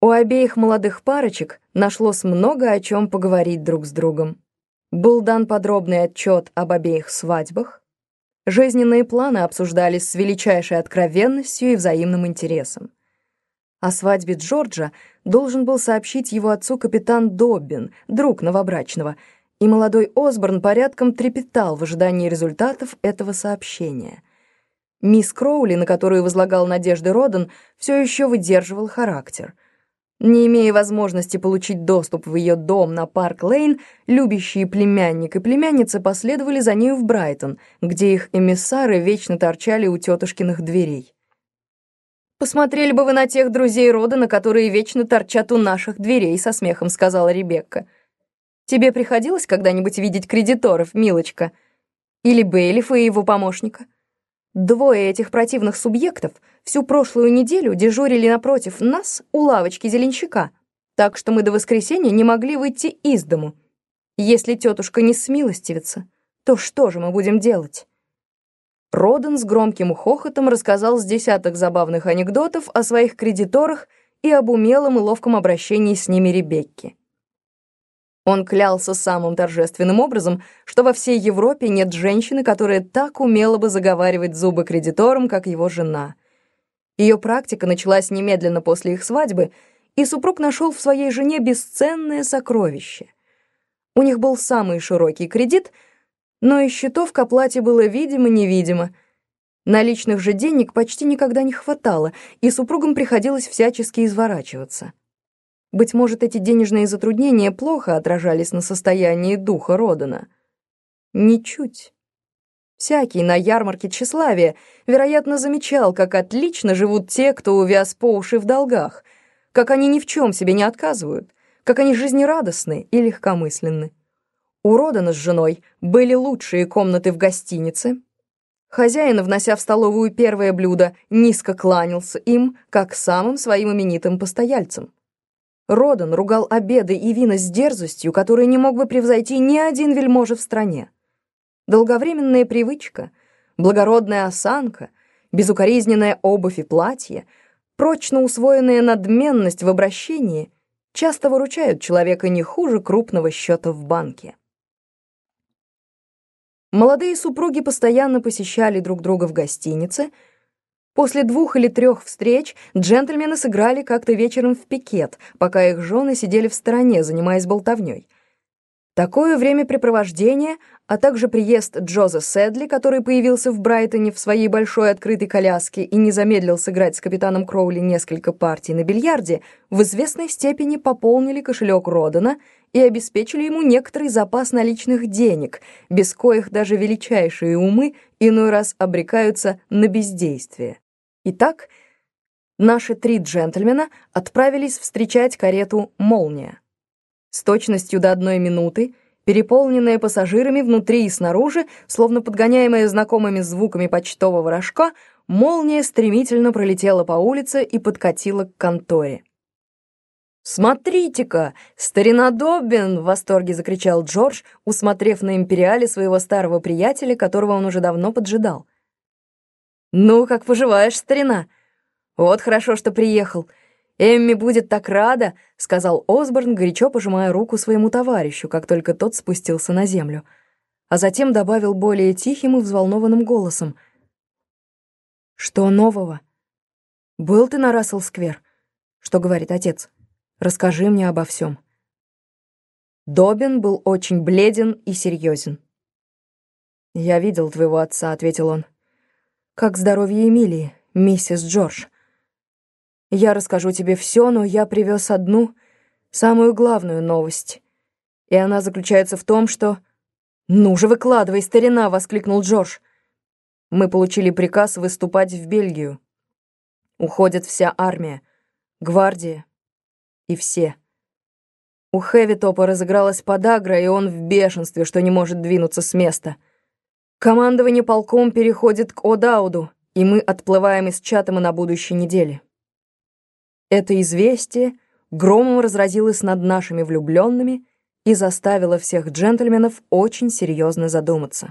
У обеих молодых парочек нашлось много о чем поговорить друг с другом. Был дан подробный отчет об обеих свадьбах. Жизненные планы обсуждались с величайшей откровенностью и взаимным интересом. О свадьбе Джорджа должен был сообщить его отцу капитан Доббин, друг новобрачного, и молодой Осборн порядком трепетал в ожидании результатов этого сообщения. Мисс Кроули, на которую возлагал надежды Родон, все еще выдерживала характер — не имея возможности получить доступ в ее дом на Парк-Лейн, любящие племянник и племянница последовали за нею в Брайтон, где их эмиссары вечно торчали у тетушкиных дверей. «Посмотрели бы вы на тех друзей Родона, которые вечно торчат у наших дверей», — со смехом сказала Ребекка. «Тебе приходилось когда-нибудь видеть кредиторов, милочка? Или Бейлифа и его помощника?» Двое этих противных субъектов всю прошлую неделю дежурили напротив нас у лавочки зеленщика, так что мы до воскресенья не могли выйти из дому. Если тетушка не смилостивится, то что же мы будем делать? Роден с громким хохотом рассказал с десяток забавных анекдотов о своих кредиторах и об умелом и ловком обращении с ними Ребекки. Он клялся самым торжественным образом, что во всей Европе нет женщины, которая так умела бы заговаривать зубы кредиторам, как его жена. Ее практика началась немедленно после их свадьбы, и супруг нашел в своей жене бесценное сокровище. У них был самый широкий кредит, но и счетов к оплате было видимо-невидимо. Наличных же денег почти никогда не хватало, и супругам приходилось всячески изворачиваться. Быть может, эти денежные затруднения плохо отражались на состоянии духа Родана. Ничуть. Всякий на ярмарке тщеславия, вероятно, замечал, как отлично живут те, кто увяз по уши в долгах, как они ни в чем себе не отказывают, как они жизнерадостны и легкомысленны. У Родана с женой были лучшие комнаты в гостинице. Хозяин, внося в столовую первое блюдо, низко кланялся им, как самым своим именитым постояльцам. Родан ругал обеды и вина с дерзостью, которую не мог бы превзойти ни один вельможа в стране. Долговременная привычка, благородная осанка, безукоризненная обувь и платье, прочно усвоенная надменность в обращении часто выручают человека не хуже крупного счета в банке. Молодые супруги постоянно посещали друг друга в гостинице — После двух или трех встреч джентльмены сыграли как-то вечером в пикет, пока их жены сидели в стороне, занимаясь болтовней. Такое времяпрепровождение, а также приезд Джоза Сэдли, который появился в Брайтоне в своей большой открытой коляске и не замедлил сыграть с капитаном Кроули несколько партий на бильярде, в известной степени пополнили кошелек Родена и обеспечили ему некоторый запас наличных денег, без коих даже величайшие умы иной раз обрекаются на бездействие. Итак, наши три джентльмена отправились встречать карету «Молния». С точностью до одной минуты, переполненная пассажирами внутри и снаружи, словно подгоняемая знакомыми звуками почтового рожка, молния стремительно пролетела по улице и подкатила к конторе. «Смотрите-ка, старина Доббин!» — в восторге закричал Джордж, усмотрев на империале своего старого приятеля, которого он уже давно поджидал. «Ну, как поживаешь, старина? Вот хорошо, что приехал. Эмми будет так рада», — сказал Осборн, горячо пожимая руку своему товарищу, как только тот спустился на землю. А затем добавил более тихим и взволнованным голосом. «Что нового? Был ты на Рассел-сквер? Что говорит отец? Расскажи мне обо всем». Добин был очень бледен и серьезен. «Я видел твоего отца», — ответил он. Как здоровье Эмилии, миссис Джордж? Я расскажу тебе все, но я привез одну, самую главную новость. И она заключается в том, что... «Ну же, выкладывай, старина!» — воскликнул Джордж. «Мы получили приказ выступать в Бельгию. Уходит вся армия, гвардия и все». У Хэвитопа разыгралась подагра, и он в бешенстве, что не может двинуться с места — Командование полком переходит к Одауду, и мы отплываем из Чатама на будущей неделе. Это известие громом разразилось над нашими влюбленными и заставило всех джентльменов очень серьезно задуматься.